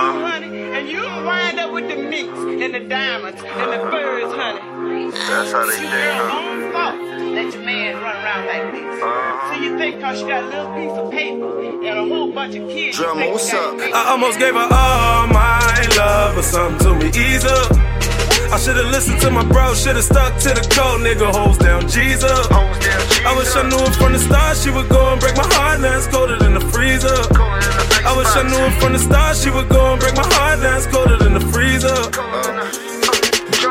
honey, and you wind up with the minks and the diamonds and the birds, honey. That's how they It's think, your huh? own fault that your man run around like this. Uh-huh. So you think cause she got a little piece of paper and a whole bunch of kids. you Drama, what's up? I almost gave her all my love, but something to me ease up. I should've listened to my bro, should've stuck to the code, nigga. Holds down Jesus. I wish I knew it from the start, she would go I knew it from the start, she would go and break my heart, now it's colder than the freezer.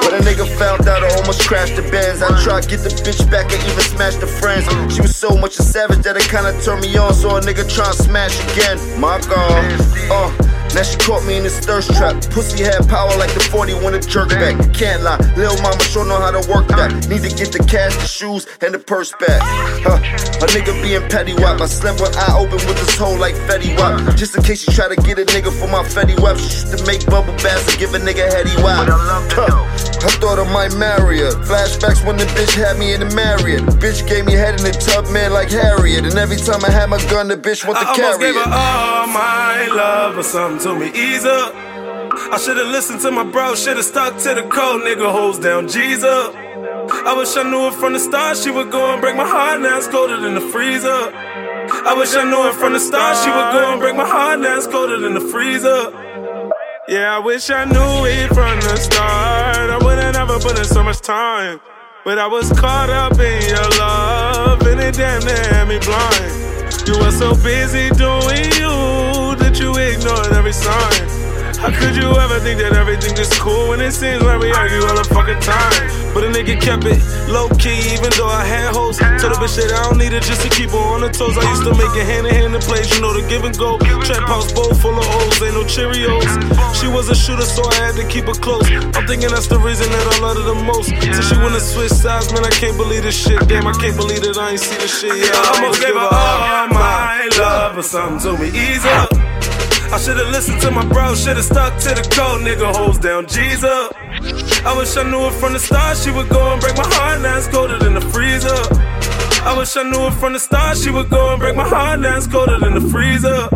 But a nigga found out I almost crashed the Benz. I tried to get the bitch back and even smash the friends. She was so much a savage that it kinda turned me on. So a nigga try to smash again. My God. Uh, now she caught me in this thirst trap. Pussy had power like the 40 when it jerked back. Can't lie, little mama sure know how to work that. Need to get the cash, the shoes, and the purse back. A nigga being petty wap. I slept with eye open with this hole like Fetty Wap. Just in case you try to get a nigga for my Fetty Wap. She used to make bubble baths and give a nigga heady. But I the. I thought I might marry her. Flashbacks when the bitch had me in the Marriott. Bitch gave me head in the tub, man, like Harriet. And every time I had my gun, the bitch want I to almost carry gave her it. all my love, but something to me ease up. I should've listened to my bro, should've stuck to the code, nigga. Holds down Jesus. I wish I knew it from the start, she would go and break my heart, now it's colder than the freezer. I wish I knew it from the start, she would go and break my heart, now it's colder than the freezer. Yeah, I wish I knew it from the start. I would've never put in so much time. But I was caught up in your love, and it damn near had me blind. You were so busy doing you that you ignored every sign. How could you ever think that everything is cool when it seems like we argue all the fucking time? But a nigga kept it low key, even though I had hoes. Told the bitch that I don't need it just to keep her on the toes. I used to make it hand in hand in plays, you know, the give and go. Trap house bowl full of O's, ain't no Cheerios. She was a shooter, so I had to keep her close. I'm thinking that's the reason that I love her the most. So she wanna switch sides, man, I can't believe this shit. Damn, I can't believe that I ain't see this shit. Yeah, I almost gave her all my love, but something told me ease up. Should've listened to my bro, should've stuck to the code, nigga. Holds down Jesus. I wish I knew it from the start, she would go and break my heart, now it's colder than the freezer. I wish I knew it from the start, she would go and break my heart, now it's colder than the freezer.